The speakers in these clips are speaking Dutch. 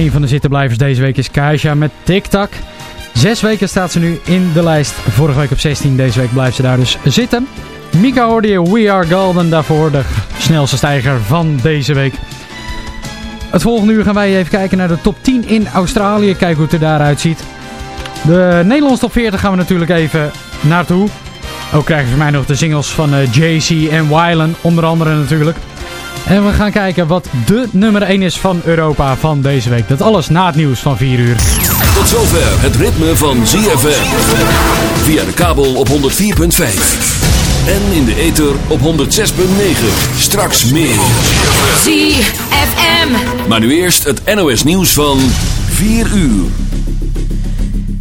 Een van de zittenblijvers deze week is Kaisha met TikTok. Zes weken staat ze nu in de lijst. Vorige week op 16, deze week blijft ze daar dus zitten. Mika hoorde je We Are Golden daarvoor, de snelste stijger van deze week. Het volgende uur gaan wij even kijken naar de top 10 in Australië. Kijken hoe het er daaruit ziet. De Nederlandse top 40 gaan we natuurlijk even naartoe. Ook krijgen we van mij nog de singles van eh, JC en Wylan, onder andere natuurlijk. En we gaan kijken wat de nummer 1 is van Europa van deze week. Dat alles na het nieuws van 4 uur. Tot zover het ritme van ZFM. Via de kabel op 104.5. En in de ether op 106.9. Straks meer. ZFM. Maar nu eerst het NOS nieuws van 4 uur.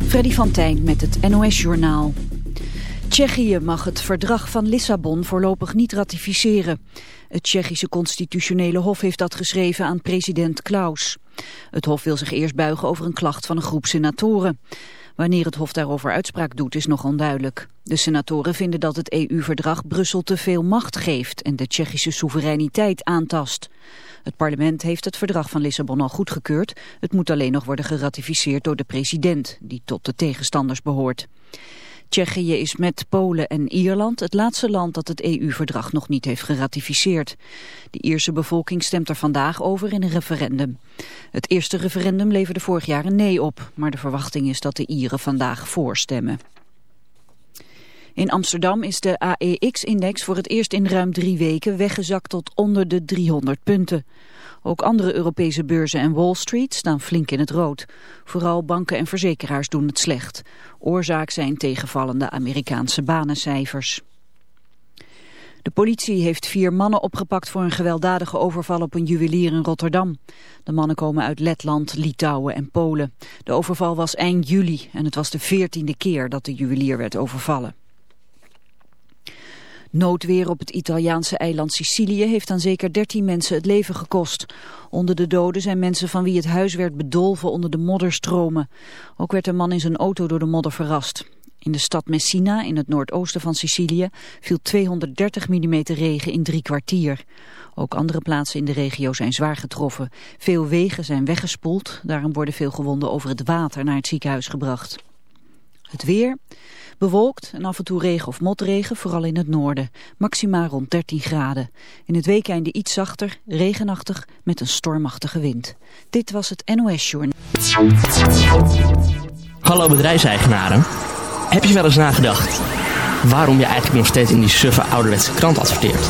Freddy van Tijn met het NOS-journaal. Tsjechië mag het verdrag van Lissabon voorlopig niet ratificeren. Het Tsjechische constitutionele hof heeft dat geschreven aan president Klaus. Het hof wil zich eerst buigen over een klacht van een groep senatoren. Wanneer het hof daarover uitspraak doet is nog onduidelijk. De senatoren vinden dat het EU-verdrag Brussel te veel macht geeft en de Tsjechische soevereiniteit aantast. Het parlement heeft het verdrag van Lissabon al goedgekeurd. Het moet alleen nog worden geratificeerd door de president, die tot de tegenstanders behoort. Tsjechië is met Polen en Ierland het laatste land dat het EU-verdrag nog niet heeft geratificeerd. De Ierse bevolking stemt er vandaag over in een referendum. Het eerste referendum leverde vorig jaar een nee op, maar de verwachting is dat de Ieren vandaag voorstemmen. In Amsterdam is de AEX-index voor het eerst in ruim drie weken weggezakt tot onder de 300 punten. Ook andere Europese beurzen en Wall Street staan flink in het rood. Vooral banken en verzekeraars doen het slecht. Oorzaak zijn tegenvallende Amerikaanse banencijfers. De politie heeft vier mannen opgepakt voor een gewelddadige overval op een juwelier in Rotterdam. De mannen komen uit Letland, Litouwen en Polen. De overval was eind juli en het was de veertiende keer dat de juwelier werd overvallen. Noodweer op het Italiaanse eiland Sicilië heeft aan zeker 13 mensen het leven gekost. Onder de doden zijn mensen van wie het huis werd bedolven onder de modderstromen. Ook werd een man in zijn auto door de modder verrast. In de stad Messina, in het noordoosten van Sicilië, viel 230 mm regen in drie kwartier. Ook andere plaatsen in de regio zijn zwaar getroffen. Veel wegen zijn weggespoeld, daarom worden veel gewonden over het water naar het ziekenhuis gebracht. Het weer, bewolkt en af en toe regen of motregen, vooral in het noorden. Maxima rond 13 graden. In het weekende iets zachter, regenachtig, met een stormachtige wind. Dit was het NOS Journal. Hallo bedrijfseigenaren. Heb je wel eens nagedacht waarom je eigenlijk nog steeds in die suffe ouderwetse krant adverteert?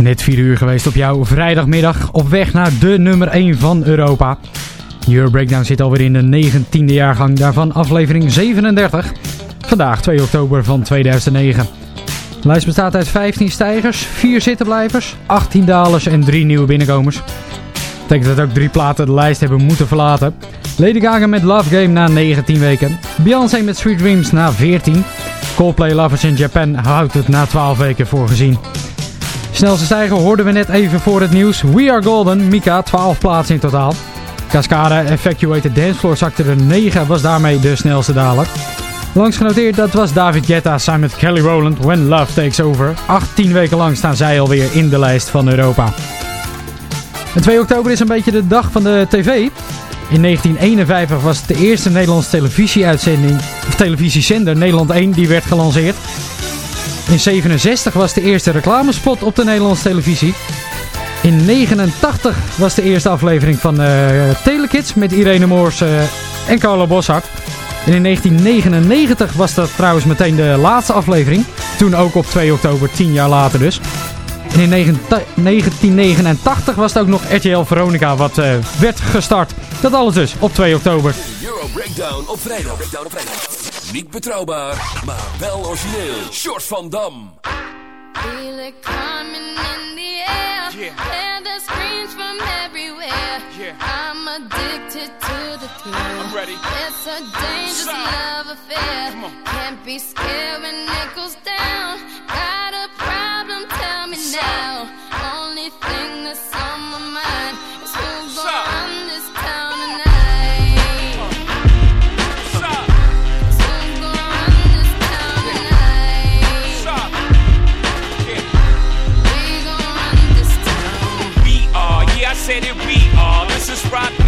Net 4 uur geweest op jouw vrijdagmiddag op weg naar de nummer 1 van Europa. Euro Breakdown zit alweer in de 19e jaargang, daarvan aflevering 37. Vandaag 2 oktober van 2009. De lijst bestaat uit 15 stijgers, 4 zittenblijvers, 18 dalers en 3 nieuwe binnenkomers. Betekent dat ook drie platen de lijst hebben moeten verlaten. Lady Gaga met Love Game na 19 weken. Beyoncé met Sweet Dreams na 14. Coldplay Lovers in Japan houdt het na 12 weken voor gezien. Snelste stijger hoorden we net even voor het nieuws. We Are Golden, Mika, 12 plaatsen in totaal. Cascada Evacuated Dancefloor zakte er 9, was daarmee de snelste daler. Langs genoteerd, dat was David Guetta samen met Kelly Rowland, When Love Takes Over. 18 weken lang staan zij alweer in de lijst van Europa. En 2 oktober is een beetje de dag van de tv. In 1951 was het de eerste Nederlandse televisieuitzending, of televisiezender Nederland 1, die werd gelanceerd. In 67 was de eerste reclamespot op de Nederlandse televisie. In 89 was de eerste aflevering van uh, Telekids met Irene Moors uh, en Carlo Boshart. En in 1999 was dat trouwens meteen de laatste aflevering. Toen ook op 2 oktober, 10 jaar later dus. En in 1989 was het ook nog RTL Veronica wat uh, werd gestart. Dat alles dus op 2 oktober. Euro Breakdown op vrijdag. Breakdown op vrijdag. Niet betrouwbaar, maar wel origineel. Short van Dam. Feel it coming in the air. Hear the screams from everywhere. I'm addicted to the thrill. I'm ready. It's a dangerous love affair. Can't be scared when it goes down. We are.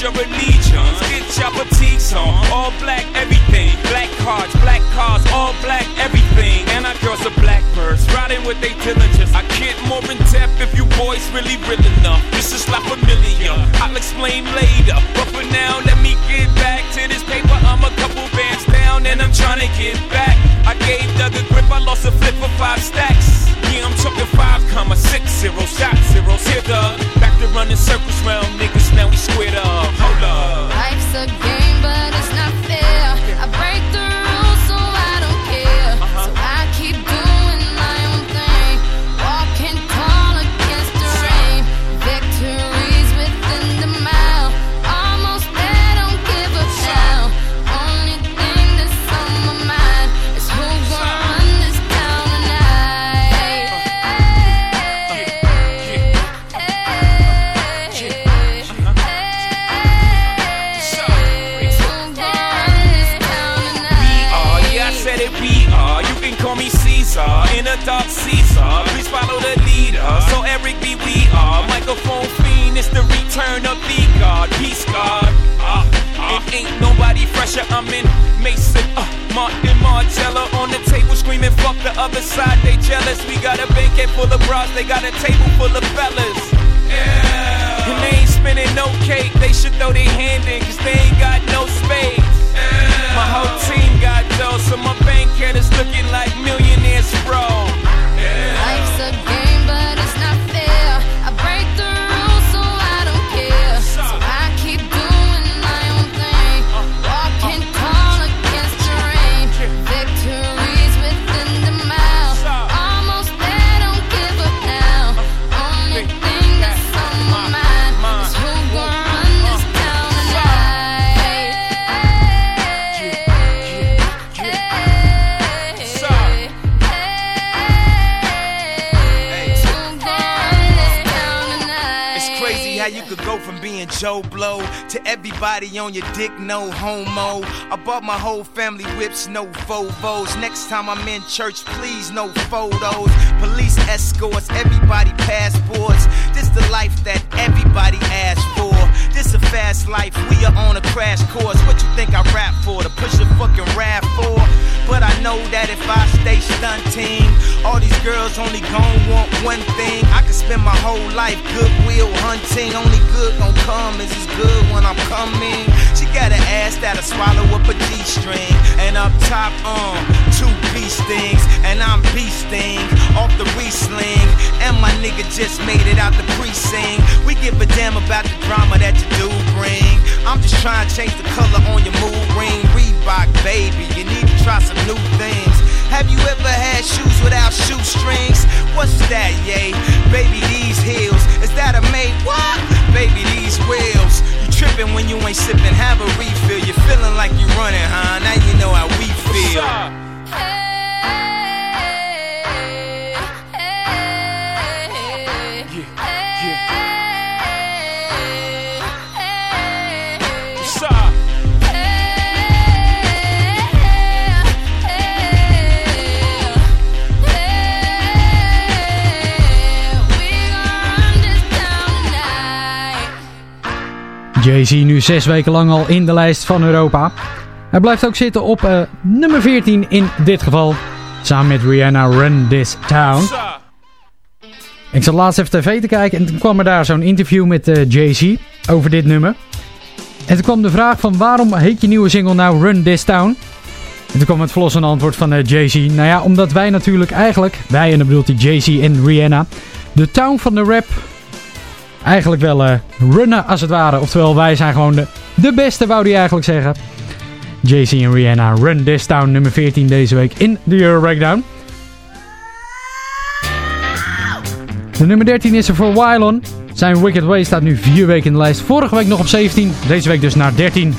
Listen with legions. Get your boutiques on, all black everything. Black cards, black cars, all black everything. And our girls are blackbirds, riding with they diligence. I get more in depth if you boys really real enough. This is like familiar, I'll explain later. But for now, let me get back to this paper. I'm a couple bands down and I'm trying to get back. I gave Doug a grip, I lost a flip for five stacks. Yeah, I'm talking five comma six zero shot zeros here, Doug. Back to running circles round niggas, now we squared up. Hold up. Life's a game, but dick, no homo. I bought my whole family whips, no Vovos. Next time I'm in church, please, no photos. Police escorts, everybody passports. This the life that everybody asked for. This a fast life, we are on a crash course. What you think I rap for? To push a fucking rap for? But I know that if I stay stunting, girls only gon' want one thing. I could spend my whole life goodwill hunting. Only good gon' come is as good when I'm coming. She got an ass that'll swallow up a D string. And up top, um, two beast things. And I'm beasting off the re-sling. And my nigga just made it out the precinct. We give a damn about the drama that you do bring. I'm just trying to change the color on your mood ring. Reebok, baby, you need to try some new things. Have you ever had shoes without shoestrings? What's that, yay? Baby, these heels. Is that a made what? Baby, these wheels. You tripping when you ain't sipping, have a refill. You're feeling like you're running, huh? Now you know how we feel. Jay-Z nu zes weken lang al in de lijst van Europa. Hij blijft ook zitten op eh, nummer 14 in dit geval. Samen met Rihanna Run This Town. Ik zat laatst even tv te kijken en toen kwam er daar zo'n interview met eh, Jay-Z over dit nummer. En toen kwam de vraag van waarom heet je nieuwe single nou Run This Town? En toen kwam het verlossende antwoord van eh, Jay-Z. Nou ja, omdat wij natuurlijk eigenlijk, wij en dan bedoelt hij Jay-Z en Rihanna, de town van de rap eigenlijk wel eh, runnen als het ware. Oftewel, wij zijn gewoon de, de beste, wou hij eigenlijk zeggen. Jay-Z en Rihanna, Run This Town, nummer 14 deze week in de Euro Breakdown. De nummer 13 is er voor Wylon. Zijn Wicked Way staat nu 4 weken in de lijst. Vorige week nog op 17, deze week dus naar 13.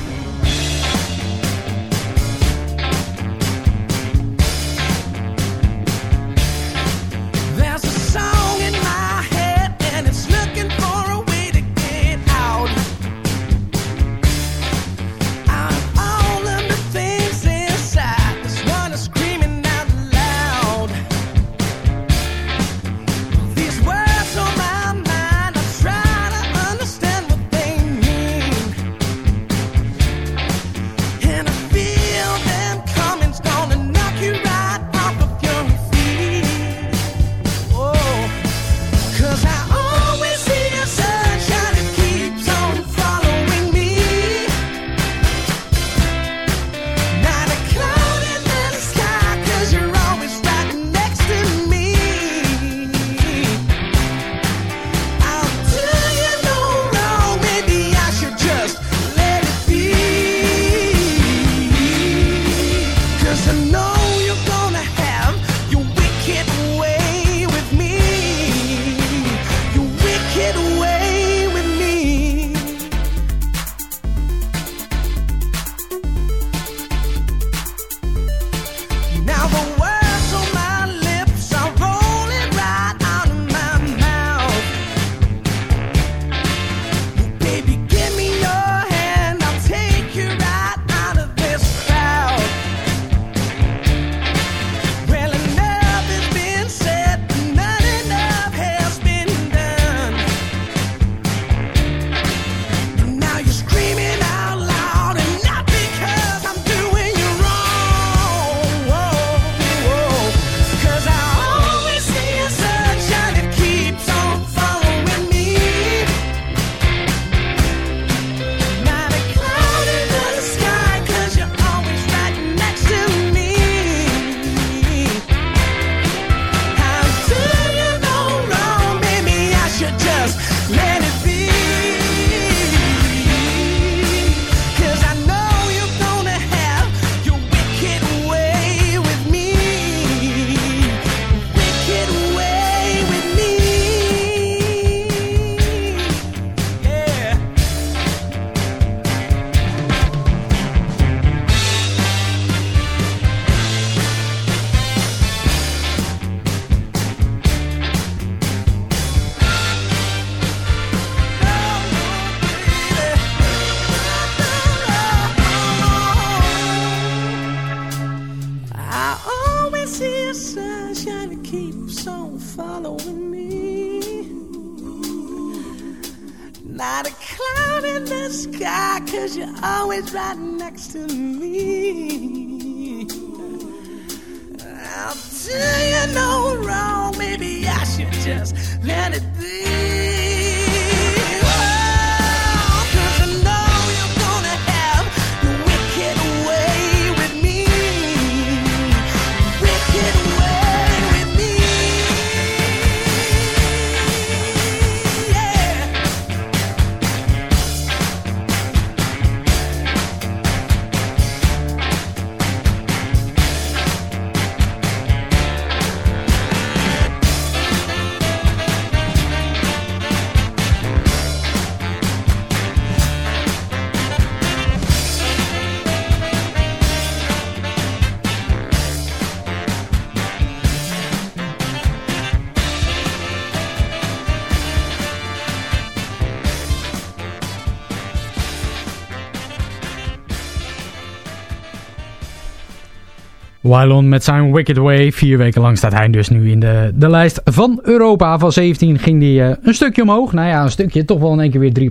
Wylon met zijn Wicked Way. Vier weken lang staat hij dus nu in de, de lijst van Europa. Van 17 ging hij uh, een stukje omhoog. Nou ja, een stukje. Toch wel in één keer weer drie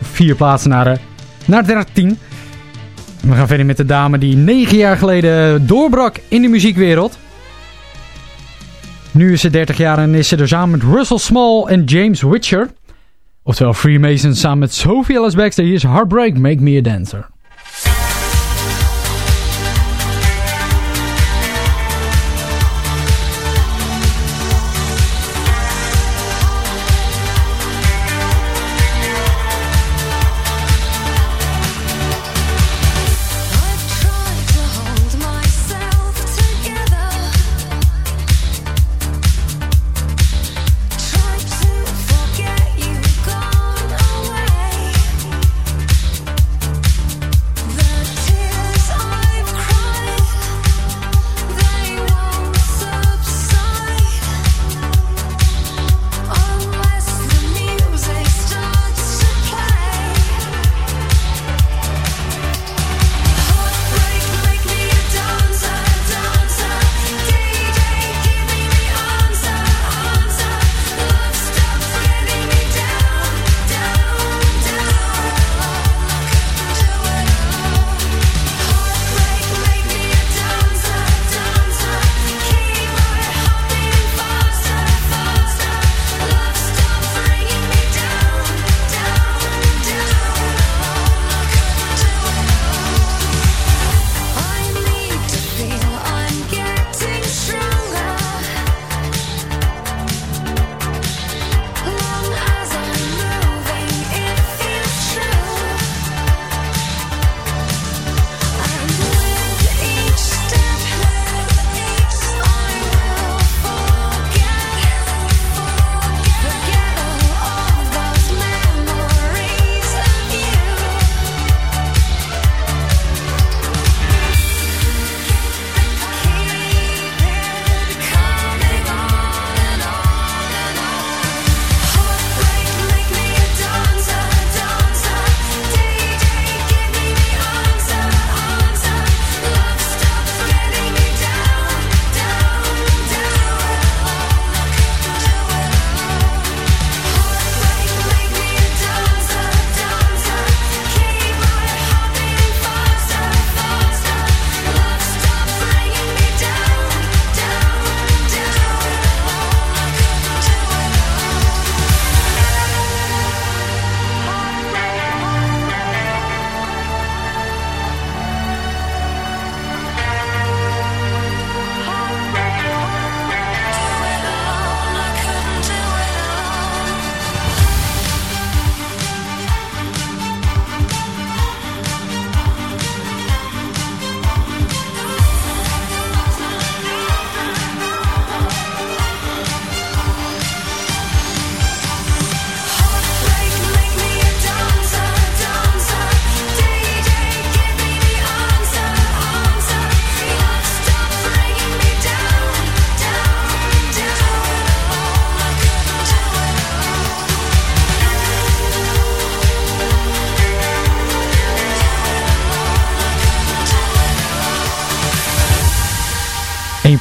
vier plaatsen naar, uh, naar 13. We gaan verder met de dame die negen jaar geleden doorbrak in de muziekwereld. Nu is ze 30 jaar en is ze er samen met Russell Small en James Witcher. Oftewel Freemasons samen met Sophie Ellis Baxter. Hier is Heartbreak, Make Me a Dancer.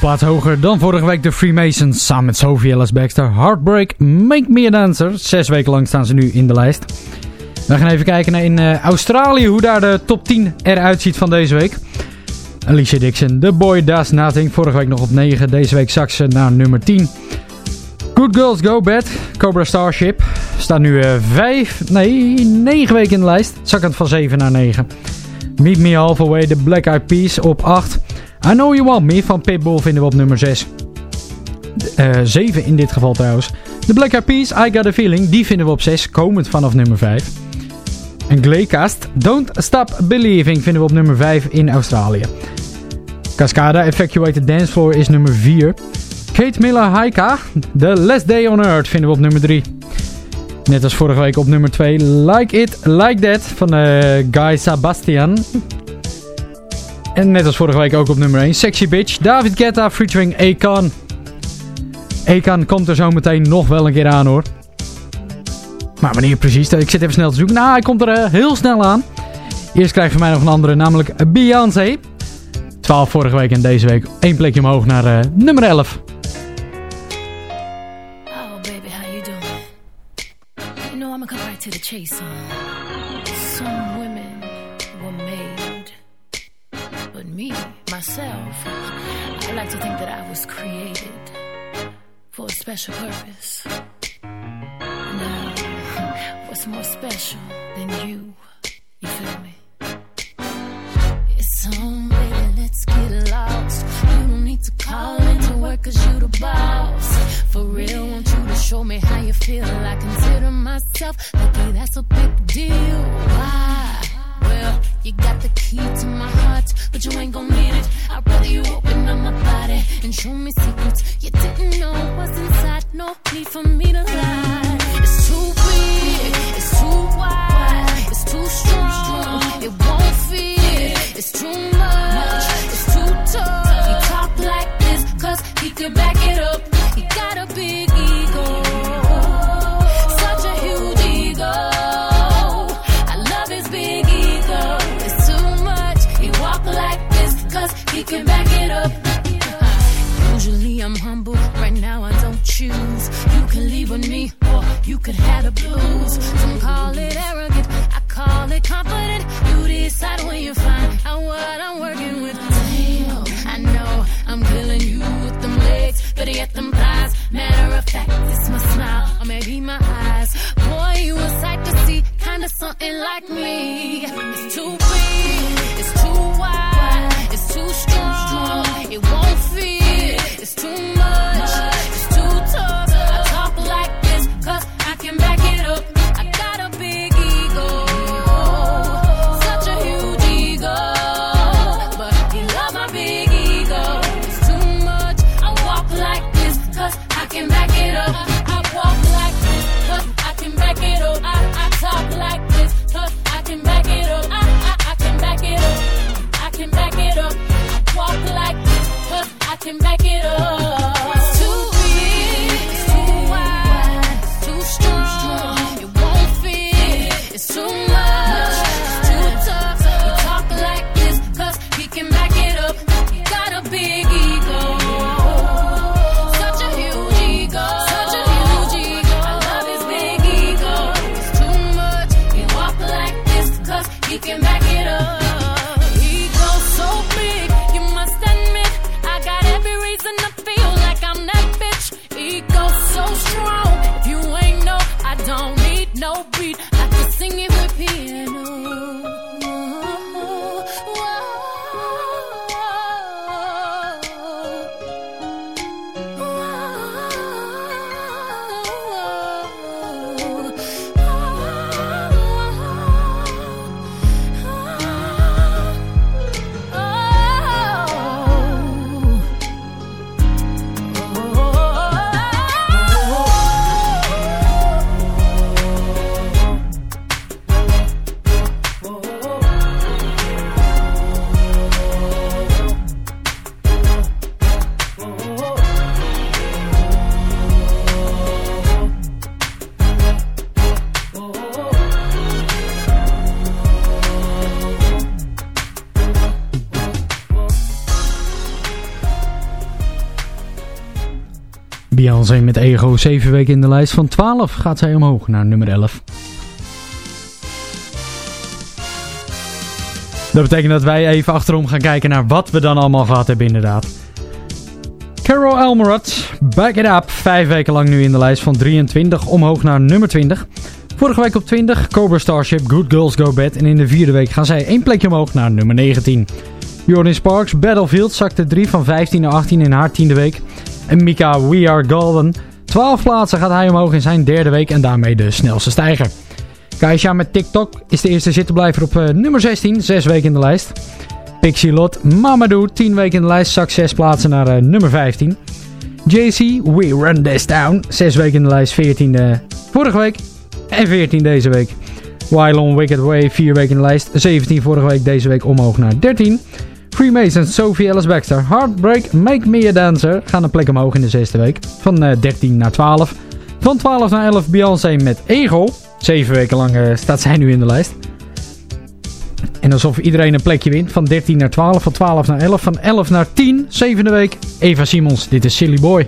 Plaats hoger dan vorige week de Freemasons samen met Sophie Ellis Baxter. Heartbreak, Make Me a Dancer. Zes weken lang staan ze nu in de lijst. We gaan even kijken naar in uh, Australië hoe daar de top 10 eruit ziet van deze week. Alicia Dixon, The Boy Does Nothing. Vorige week nog op 9, deze week zak ze naar nummer 10. Good Girls Go Bad, Cobra Starship. Staat nu 5, uh, nee, 9 weken in de lijst. Zakkend van 7 naar 9. Meet Me Halfway, The Black Eyed Peas op 8. I Know You Want Me van Pitbull vinden we op nummer 6. Uh, 7 in dit geval trouwens. The Black Eyed Peas, I Got A Feeling, die vinden we op 6, komend vanaf nummer 5. En Glaycast, Don't Stop Believing, vinden we op nummer 5 in Australië. Cascada, Evacuated Dance Floor is nummer 4. Kate Miller Haika, The Last Day on Earth, vinden we op nummer 3. Net als vorige week op nummer 2, Like It, Like That van uh, Guy Sebastian. En net als vorige week ook op nummer 1, Sexy Bitch, David Guetta featuring Akon. Akon komt er zo meteen nog wel een keer aan hoor. Maar wanneer precies, ik zit even snel te zoeken. Nou, hij komt er uh, heel snel aan. Eerst krijg je mij nog een andere, namelijk Beyoncé. 12 vorige week en deze week één plekje omhoog naar uh, nummer 11. Oh baby, how you doing? You know I'm gonna come right to the chase? Special purpose. Now, what's more special than you? You feel me? It's on, baby, let's get lost. You don't need to call into work cause you the boss. For real, want you to show me how you feel. I consider myself lucky, that's a big deal. Why? Well, you got the key to my heart, but you ain't gon' need it. I'd rather you open up my body and show me secrets you didn't know what's inside. No need for me to lie. It's too big, it's too wide, it's too strong. It won't fit, it's too much, it's too tough. He talk like this, cause he can back it up. He got a big ego, have. Some call it arrogant, I call it confident. You decide when you find out what I'm working with. Damn, I know I'm killing you with them legs, better yet them thighs. Matter of fact, it's my smile, or maybe my eyes. Boy, you a sight to see, kinda something like me. It's too Beyoncé met Ego, 7 weken in de lijst. Van 12 gaat zij omhoog naar nummer 11. Dat betekent dat wij even achterom gaan kijken naar wat we dan allemaal gehad hebben inderdaad. Carol Elmerod, Back It Up, 5 weken lang nu in de lijst van 23 omhoog naar nummer 20. Vorige week op 20, Cobra Starship, Good Girls Go Bad. En in de vierde week gaan zij één plekje omhoog naar nummer 19. Jordan Sparks, Battlefield, zakte 3 van 15 naar 18 in haar tiende week. En Mika We Are Golden, 12 plaatsen gaat hij omhoog in zijn derde week en daarmee de snelste stijger. Kaisha met TikTok is de eerste zittenblijver op uh, nummer 16, 6 weken in de lijst. Pixie Lot, Mamadou, 10 weken in de lijst, zak 6 plaatsen naar uh, nummer 15. JC, We Run This Down, 6 weken in de lijst, 14 uh, vorige week en 14 deze week. Wylon Wicked Way, 4 weken in de lijst, 17 vorige week, deze week omhoog naar 13. Freemason, Sophie Ellis Baxter, Heartbreak, Make Me a Dancer gaan een plek omhoog in de zesde week. Van uh, 13 naar 12. Van 12 naar 11 Beyoncé met Ego. 7 weken lang uh, staat zij nu in de lijst. En alsof iedereen een plekje wint. Van 13 naar 12, van 12 naar 11, van 11 naar 10. Zevende week Eva Simons, dit is Silly Boy.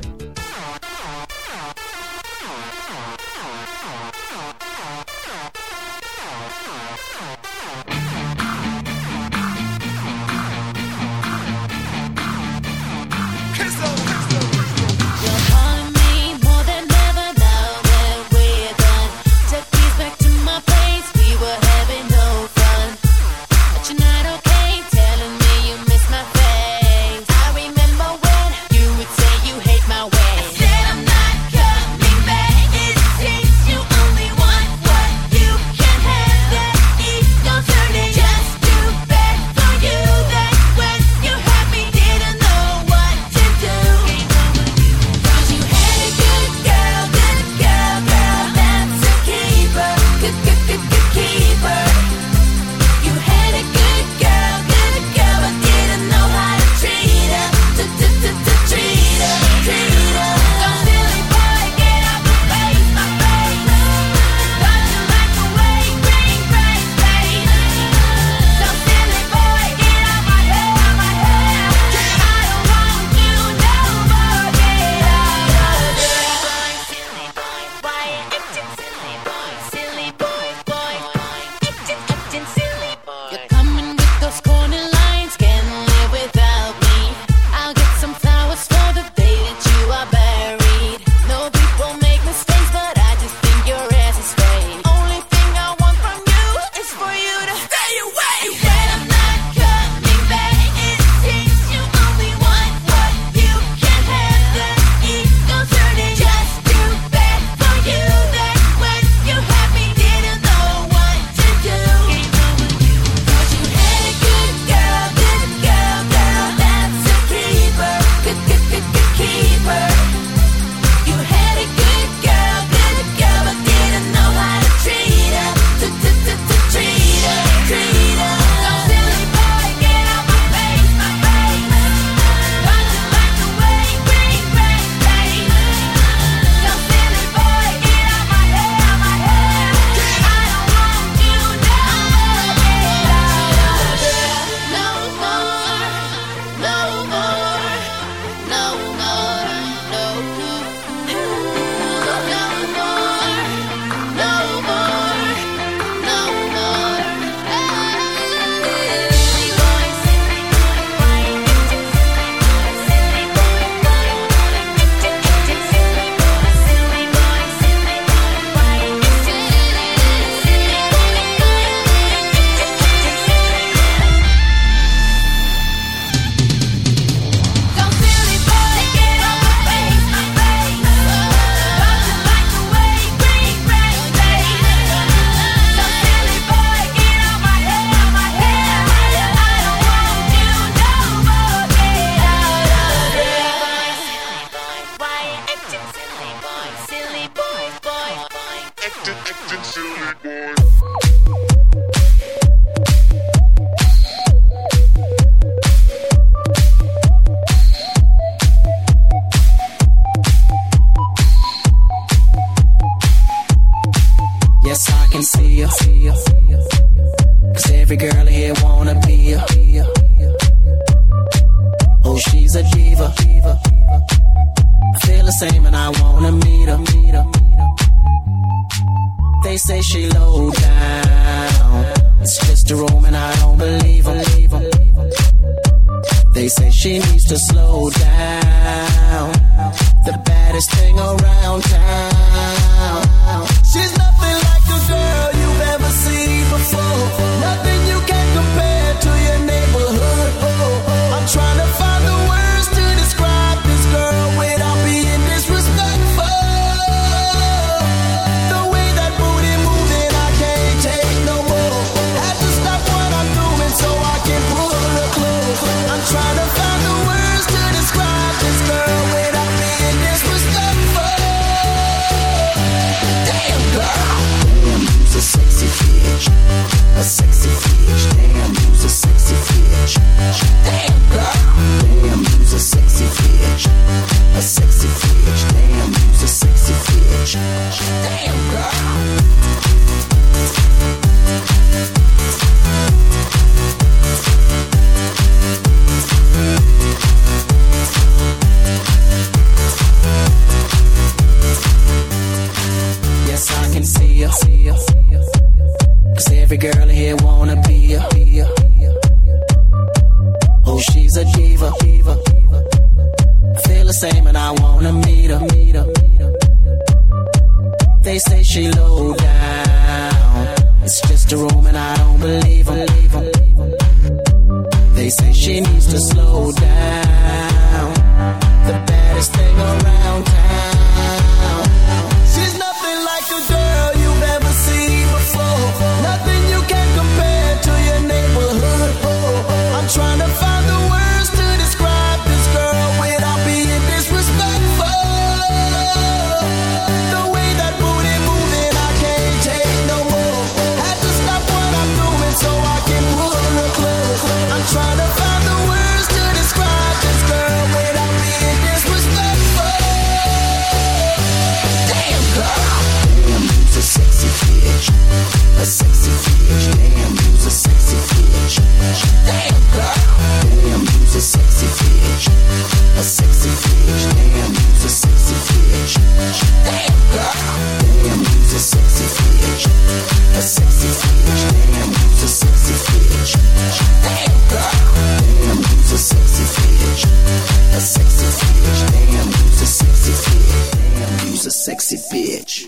Sexy bitch.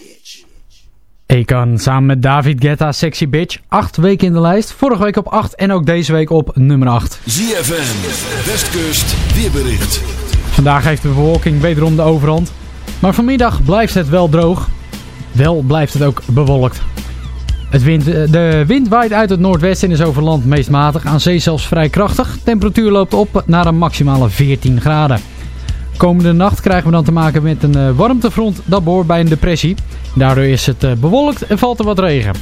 Ekan samen met David Guetta, Sexy Bitch. Acht weken in de lijst. Vorige week op 8 en ook deze week op nummer 8. ZFM, Westkust, weerbericht. Vandaag heeft de bewolking wederom de overhand. Maar vanmiddag blijft het wel droog. Wel blijft het ook bewolkt. Het wind, eh, de wind waait uit het noordwesten en is over land meest matig. Aan zee zelfs vrij krachtig. Temperatuur loopt op naar een maximale 14 graden. Komende nacht krijgen we dan te maken met een eh, warmtefront dat behoort bij een depressie. Daardoor is het eh, bewolkt en valt er wat regen.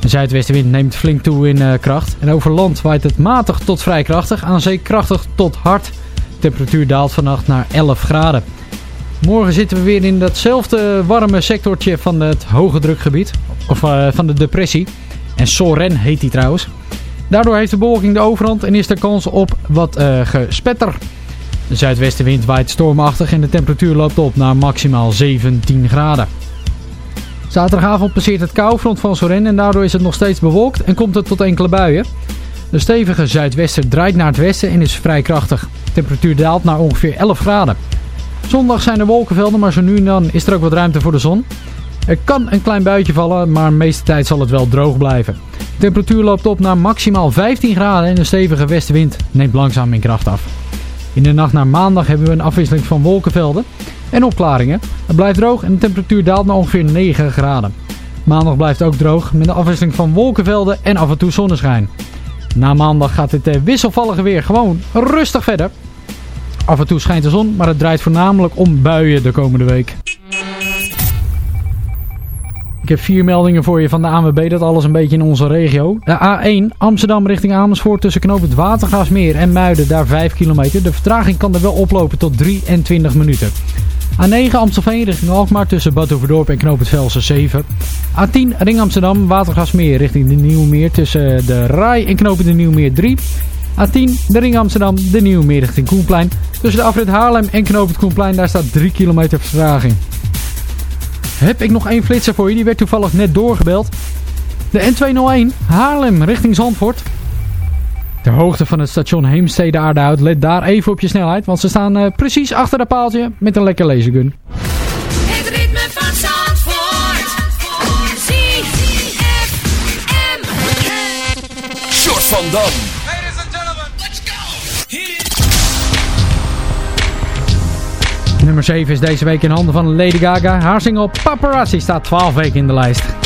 De zuidwestenwind neemt flink toe in eh, kracht. En over land waait het matig tot vrij krachtig. Aan zee krachtig tot hard. De temperatuur daalt vannacht naar 11 graden. Morgen zitten we weer in datzelfde warme sectortje van het hoge drukgebied. Of van de depressie. En Soren heet die trouwens. Daardoor heeft de bewolking de overhand en is er kans op wat gespetter. De zuidwestenwind waait stormachtig en de temperatuur loopt op naar maximaal 17 graden. Zaterdagavond passeert het koufront van Soren en daardoor is het nog steeds bewolkt en komt het tot enkele buien. De stevige zuidwester draait naar het westen en is vrij krachtig. De temperatuur daalt naar ongeveer 11 graden. Zondag zijn er wolkenvelden, maar zo nu en dan is er ook wat ruimte voor de zon. Er kan een klein buitje vallen, maar de meeste tijd zal het wel droog blijven. De temperatuur loopt op naar maximaal 15 graden en de stevige westenwind neemt langzaam in kracht af. In de nacht naar maandag hebben we een afwisseling van wolkenvelden en opklaringen. Het blijft droog en de temperatuur daalt naar ongeveer 9 graden. Maandag blijft ook droog met een afwisseling van wolkenvelden en af en toe zonneschijn. Na maandag gaat dit eh, wisselvallige weer gewoon rustig verder. Af en toe schijnt de zon, maar het draait voornamelijk om buien de komende week. Ik heb vier meldingen voor je van de ANWB, dat alles een beetje in onze regio. De A1 Amsterdam richting Amersfoort tussen knoop het Watergaasmeer en Muiden, daar 5 kilometer. De vertraging kan er wel oplopen tot 23 minuten. A9 Amstelveen richting Alkmaar tussen Bad Overdorp en knoop het Velsen 7. A10 Ring Amsterdam Watergasmeer richting de Nieuwmeer tussen de Rai en knoop de Nieuwmeer 3. A10, de Ring Amsterdam, de Nieuwe Meer richting Koenplein. Tussen de afrit Haarlem en Knoop het Koenplein, daar staat 3 kilometer vertraging. Heb ik nog één flitser voor je, die werd toevallig net doorgebeld. De N201 Haarlem richting Zandvoort. Ter hoogte van het station Heemstede Aardehout, let daar even op je snelheid, want ze staan uh, precies achter dat paaltje met een lekker lasergun. Het ritme van Zandvoort. ZFM. Short van Dam. Nummer 7 is deze week in handen van Lady Gaga. Haar single Paparazzi staat 12 weken in de lijst.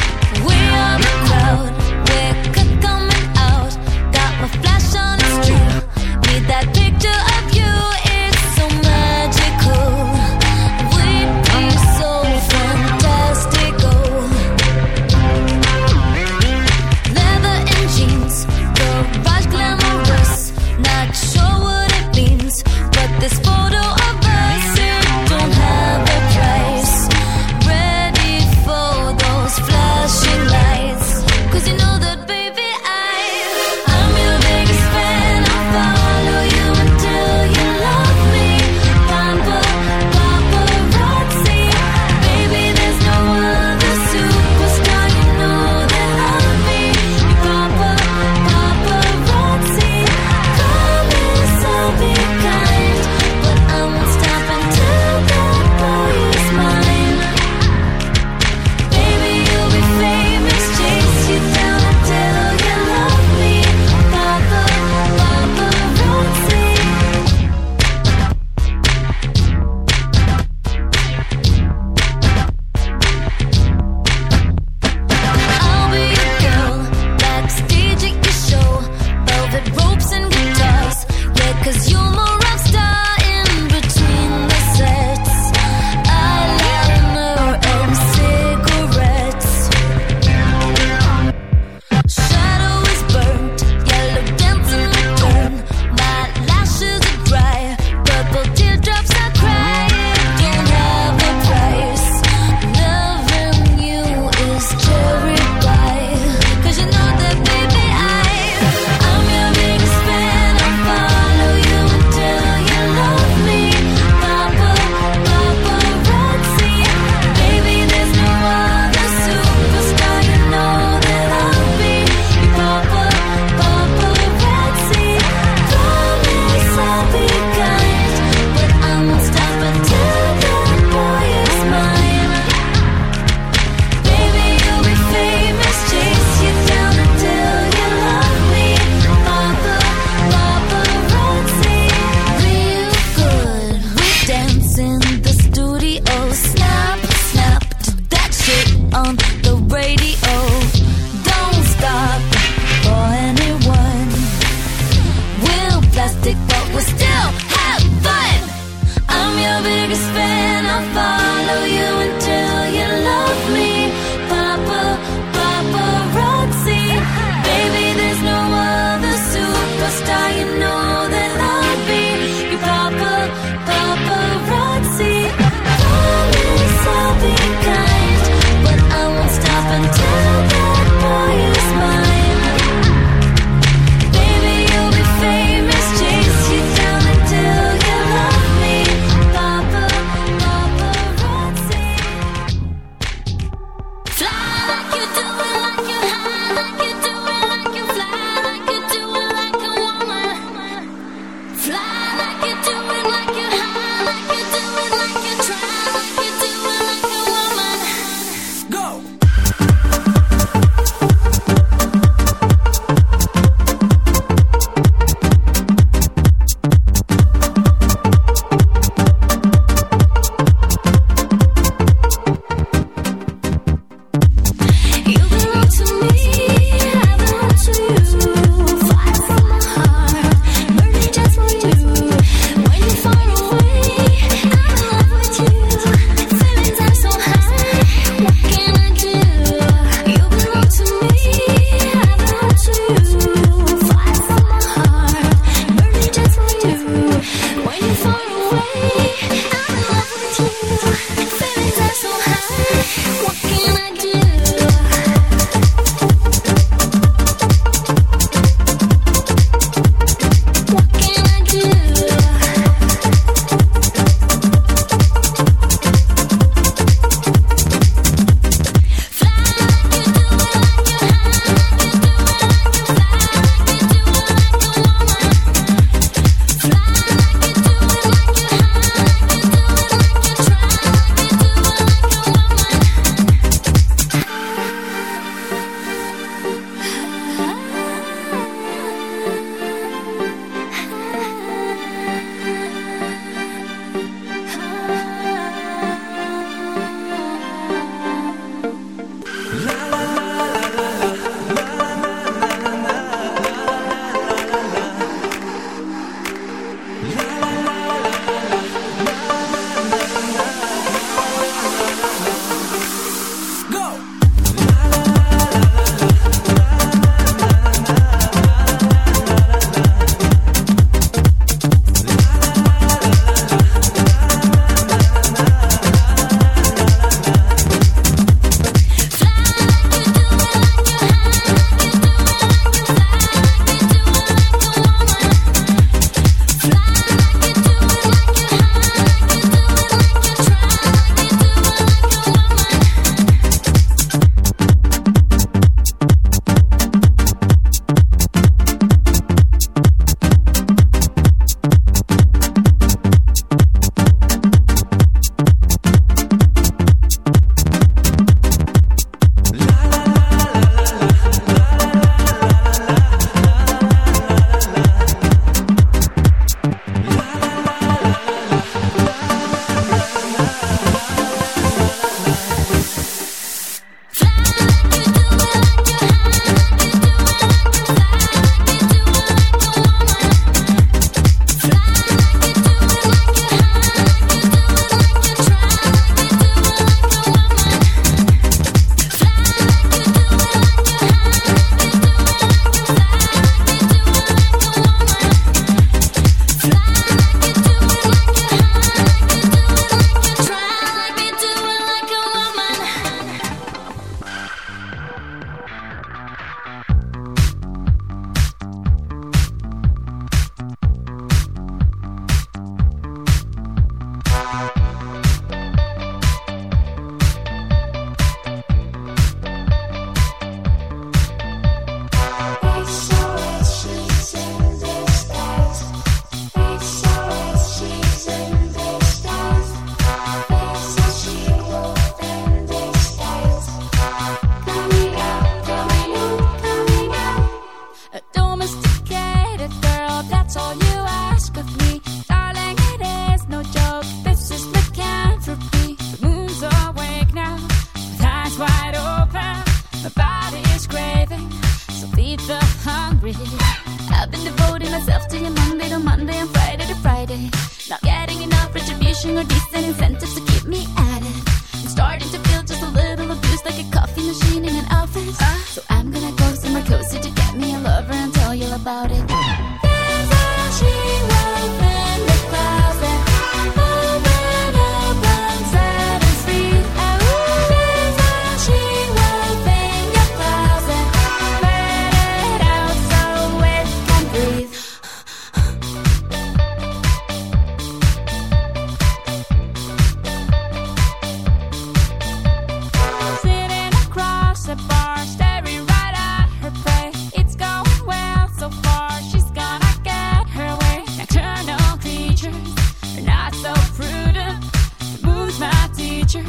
Teacher?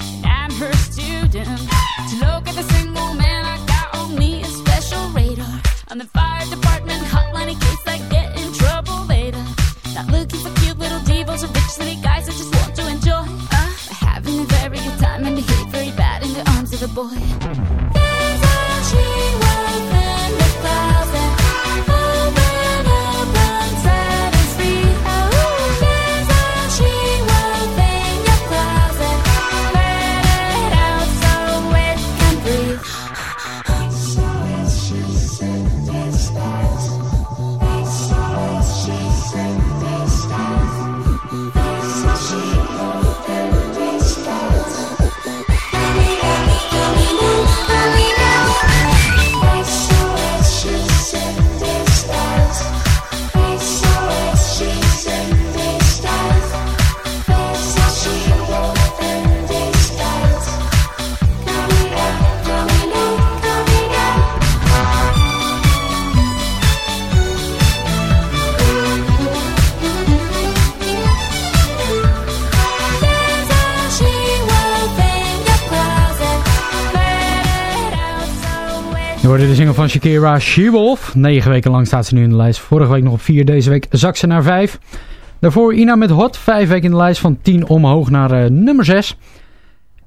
And I'm her student. To look at the single man, I got on me a special radar. On the fire department hotline in case I get in trouble later. Not looking for cute little devils or rich city guys. I just want to enjoy uh, having a very good time and behave very bad in the arms of a boy. De van Shakira, She-Wolf. Negen weken lang staat ze nu in de lijst. Vorige week nog op 4, deze week zak ze naar 5. Daarvoor Ina met Hot, 5 weken in de lijst van 10 omhoog naar eh, nummer 6.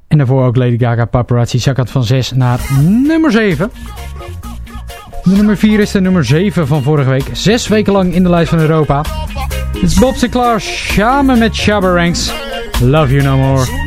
En daarvoor ook Lady Gaga Paparazzi zakkend van 6 naar nummer 7. De nummer 4 is de nummer 7 van vorige week. Zes weken lang in de lijst van Europa. Het is Bob Sinclair samen met Shabba. Love You No More.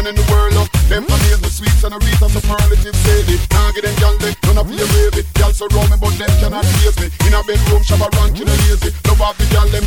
Woman in the world, love them amaze the sweets and a reach and superlative sadie. Now get them gal they none of your baby. Gal surround me, but them cannot face me. In a bedroom, shabba rank in a lazy. Love off the gal them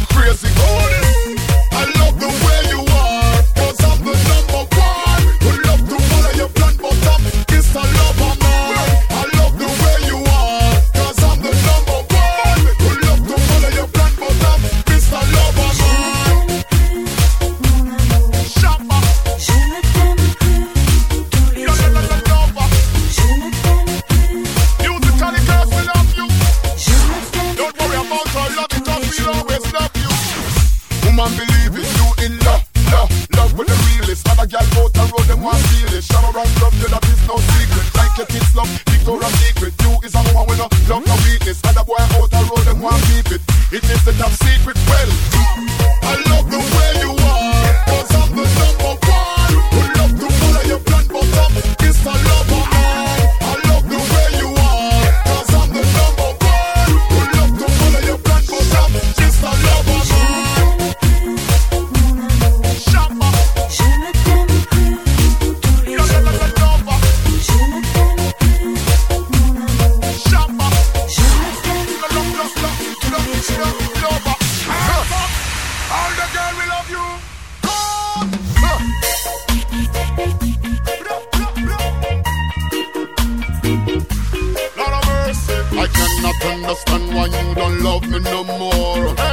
I cannot understand why you don't love me no more.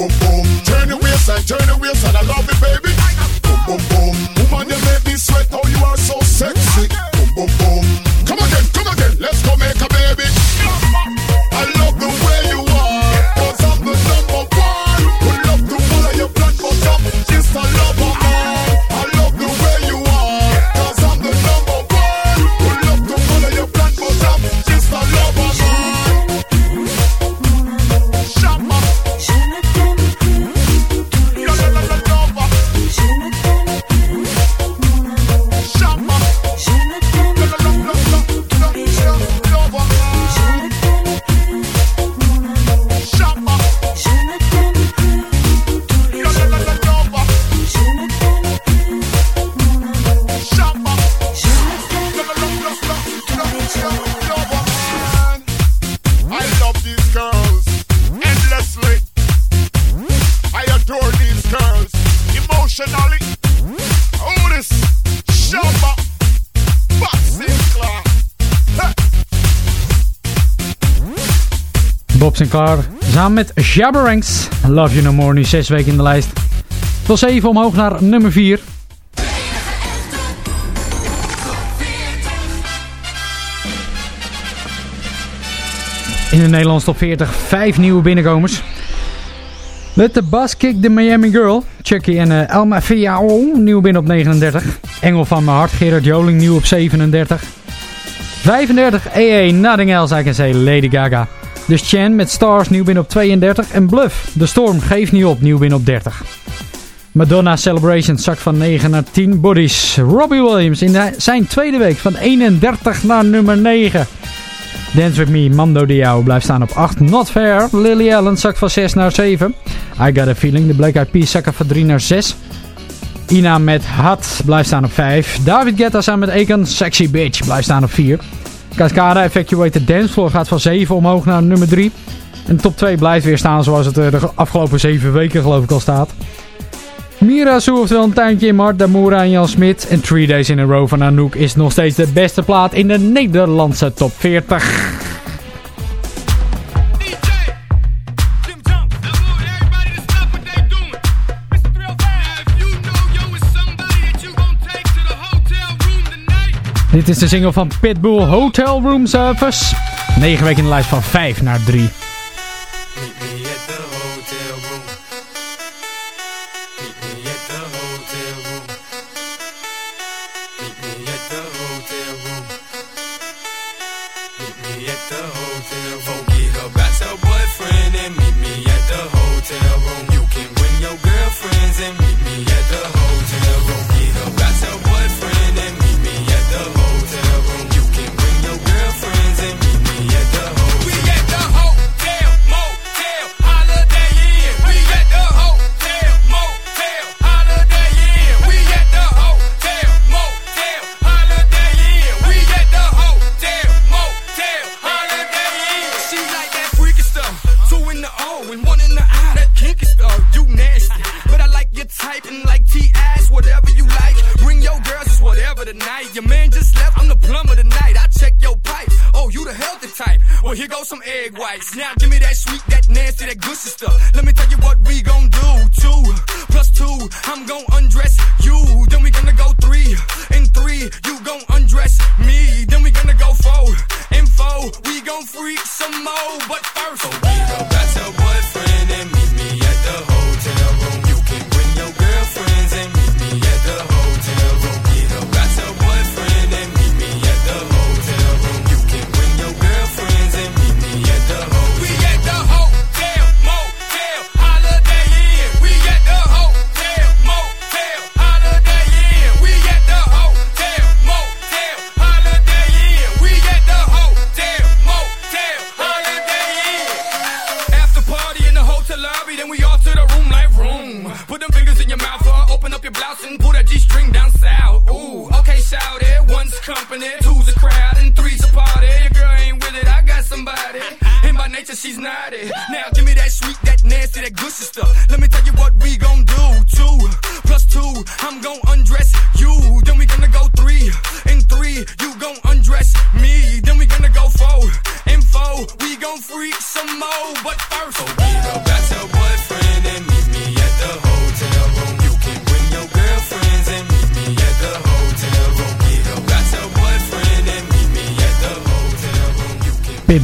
Boom, boom. Turn your waistline, turn your waistline. I love it, baby. Boom, boom, boom. Woman, you make me sweat. Oh, Bob Sinclair samen met Jabberanks. Love You No More nu zes weken in de lijst. Tot 7 omhoog naar nummer 4. In de Nederlandse top 40 vijf nieuwe binnenkomers. Let the Bus Kick the Miami Girl. Chucky en eh, Elma Fiao nieuw binnen op 39. Engel van mijn hart. Gerard Joling nieuw op 37. 35 EE Nothing Else I Can Say Lady Gaga. Dus Chen met Stars nieuw binnen op 32. En Bluff, De Storm geeft niet op nieuw binnen op 30. Madonna Celebration zakt van 9 naar 10 bodies. Robbie Williams in zijn tweede week van 31 naar nummer 9. Dance With Me, Mando Diao blijft staan op 8. Not Fair, Lily Allen zakt van 6 naar 7. I Got A Feeling, de Black Eyed Peas zakken van 3 naar 6. Ina met Hat blijft staan op 5. David Guetta samen met Akon, Sexy Bitch blijft staan op 4. Cascada Evacuated Dance Floor gaat van 7 omhoog naar nummer 3. En de top 2 blijft weer staan zoals het eh, de afgelopen 7 weken geloof ik al staat. Mira Sue oftewel een tuintje in Mart, Damura en Jan Smit. En 3 Days in a Row van Anouk is nog steeds de beste plaat in de Nederlandse top 40. Dit is de single van Pitbull Hotel Room Service. 9 weken in de lijst van 5 naar 3.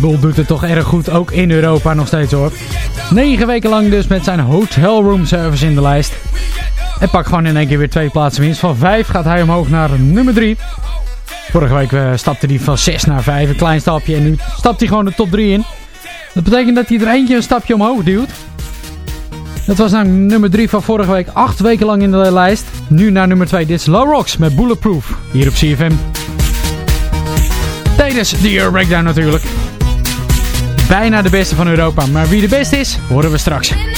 Pitbull doet het toch erg goed, ook in Europa nog steeds hoor. Negen weken lang dus met zijn hotel room service in de lijst. En pak gewoon in één keer weer twee plaatsen winst. Van 5 gaat hij omhoog naar nummer 3. Vorige week eh, stapte hij van 6 naar 5, een klein stapje. En nu stapt hij gewoon de top 3 in. Dat betekent dat hij er eentje een stapje omhoog duwt. Dat was nou nummer 3 van vorige week. Acht weken lang in de lijst. Nu naar nummer 2. Dit is Low Rocks met Bulletproof. Hier op CFM. Tijdens de Euro Breakdown natuurlijk. Bijna de beste van Europa. Maar wie de beste is, horen we straks.